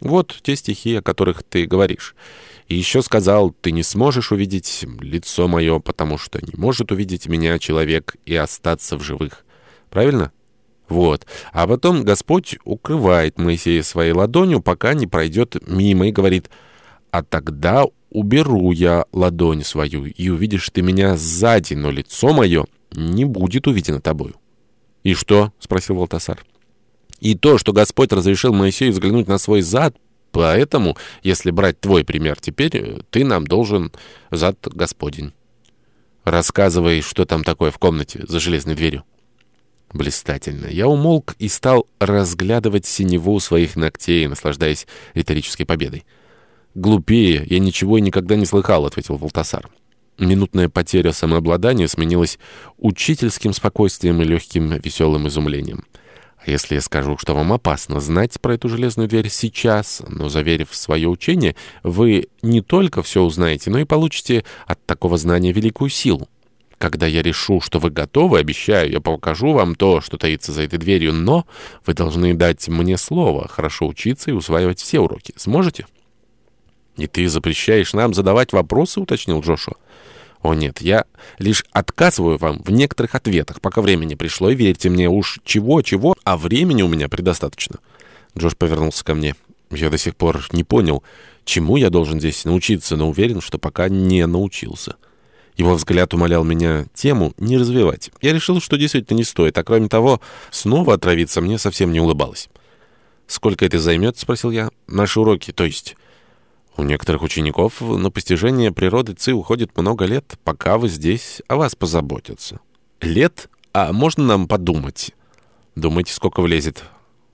Вот те стихи, о которых ты говоришь. И еще сказал, ты не сможешь увидеть лицо мое, потому что не может увидеть меня человек и остаться в живых. Правильно? Вот. А потом Господь укрывает Моисея своей ладонью, пока не пройдет мимо, и говорит, «А тогда уберу я ладонь свою, и увидишь ты меня сзади, но лицо мое не будет увидено тобою». «И что?» — спросил Валтасар. «И то, что Господь разрешил Моисею взглянуть на свой зад, поэтому, если брать твой пример теперь, ты нам должен зад Господень». «Рассказывай, что там такое в комнате за железной дверью». Блистательно. Я умолк и стал разглядывать синеву своих ногтей, наслаждаясь риторической победой. «Глупее, я ничего и никогда не слыхал», — ответил Волтасар. Минутная потеря самообладания сменилась учительским спокойствием и легким веселым изумлением. Если я скажу, что вам опасно знать про эту железную дверь сейчас, но, заверив свое учение, вы не только все узнаете, но и получите от такого знания великую силу? Когда я решу, что вы готовы, обещаю, я покажу вам то, что таится за этой дверью, но вы должны дать мне слово, хорошо учиться и усваивать все уроки. Сможете?» «И ты запрещаешь нам задавать вопросы?» — уточнил Джошуа. «О нет, я лишь отказываю вам в некоторых ответах, пока времени пришло, и верьте мне, уж чего-чего, а времени у меня предостаточно». Джош повернулся ко мне. Я до сих пор не понял, чему я должен здесь научиться, но уверен, что пока не научился. Его взгляд умолял меня тему не развивать. Я решил, что действительно не стоит, а кроме того, снова отравиться мне совсем не улыбалось. «Сколько это займет?» — спросил я. «Наши уроки, то есть...» «У некоторых учеников на постижение природы ЦИ уходит много лет, пока вы здесь о вас позаботятся». «Лет? А можно нам подумать?» «Думайте, сколько влезет.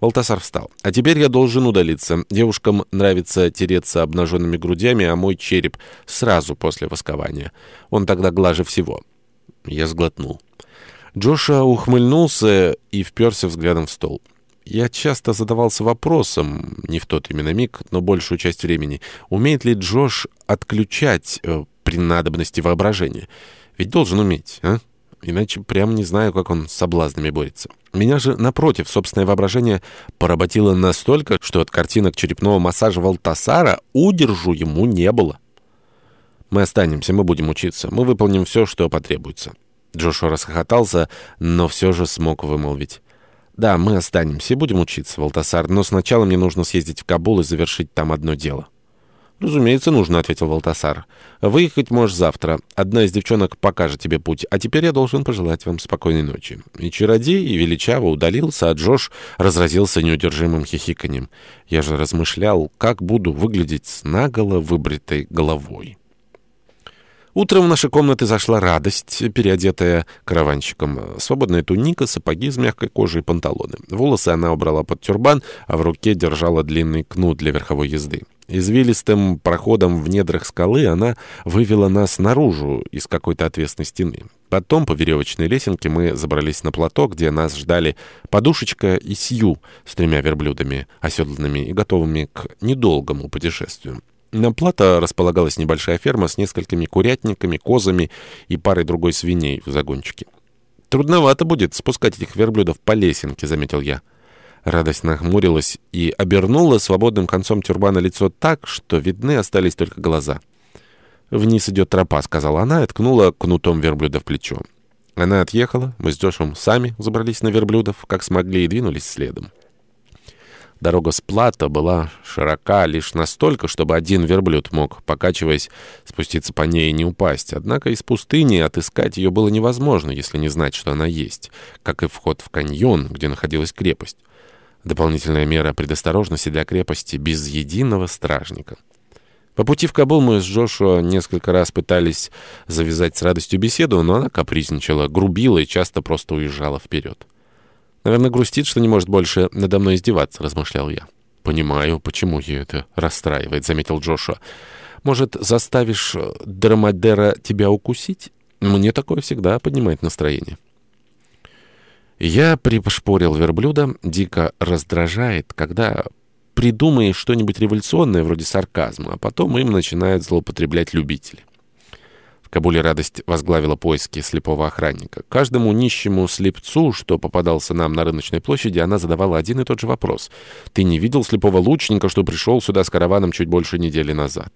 Валтасар встал. «А теперь я должен удалиться. Девушкам нравится тереться обнаженными грудями, а мой череп сразу после воскования. Он тогда глаже всего». Я сглотнул. Джоша ухмыльнулся и вперся взглядом в стол. Я часто задавался вопросом, не в тот именно миг, но большую часть времени, умеет ли Джош отключать э, при надобности воображения? Ведь должен уметь, а? Иначе прям не знаю, как он с соблазнами борется. Меня же, напротив, собственное воображение поработило настолько, что от картинок черепного массажа Валтасара удержу ему не было. Мы останемся, мы будем учиться. Мы выполним все, что потребуется. Джошуа расхохотался, но все же смог вымолвить. «Да, мы останемся и будем учиться, Валтасар, но сначала мне нужно съездить в Кабул и завершить там одно дело». «Разумеется, нужно», — ответил Валтасар. «Выехать можешь завтра. Одна из девчонок покажет тебе путь. А теперь я должен пожелать вам спокойной ночи». И чародей и величаво удалился, а Джош разразился неудержимым хихиканьем. Я же размышлял, как буду выглядеть с наголо выбритой головой. Утром в наши комнаты зашла радость, переодетая караванщиком. Свободная туника, сапоги из мягкой кожи и панталоны. Волосы она убрала под тюрбан, а в руке держала длинный кнут для верховой езды. Извилистым проходом в недрах скалы она вывела нас наружу из какой-то отвесной стены. Потом по веревочной лесенке мы забрались на плато, где нас ждали подушечка и сью с тремя верблюдами, оседланными и готовыми к недолгому путешествию. На плато располагалась небольшая ферма с несколькими курятниками, козами и парой другой свиней в загончике. «Трудновато будет спускать этих верблюдов по лесенке», — заметил я. Радость нахмурилась и обернула свободным концом тюрбана лицо так, что видны остались только глаза. «Вниз идет тропа», — сказала она и ткнула кнутом верблюда в плечо. Она отъехала, мы с Джошем сами забрались на верблюдов, как смогли, и двинулись следом. Дорога с плата была широка лишь настолько, чтобы один верблюд мог, покачиваясь, спуститься по ней и не упасть. Однако из пустыни отыскать ее было невозможно, если не знать, что она есть, как и вход в каньон, где находилась крепость. Дополнительная мера предосторожности для крепости без единого стражника. По пути в Кабул мы с Джошуа несколько раз пытались завязать с радостью беседу, но она капризничала, грубила и часто просто уезжала вперед. «Наверное, грустит, что не может больше надо мной издеваться», — размышлял я. «Понимаю, почему ее это расстраивает», — заметил Джошуа. «Может, заставишь э, Драмадера тебя укусить? Мне такое всегда поднимает настроение». Я припошпорил верблюда, дико раздражает, когда придумаешь что-нибудь революционное, вроде сарказма, а потом им начинают злоупотреблять любители Кабуле радость возглавила поиски слепого охранника. Каждому нищему слепцу, что попадался нам на рыночной площади, она задавала один и тот же вопрос. «Ты не видел слепого лучника, что пришел сюда с караваном чуть больше недели назад?»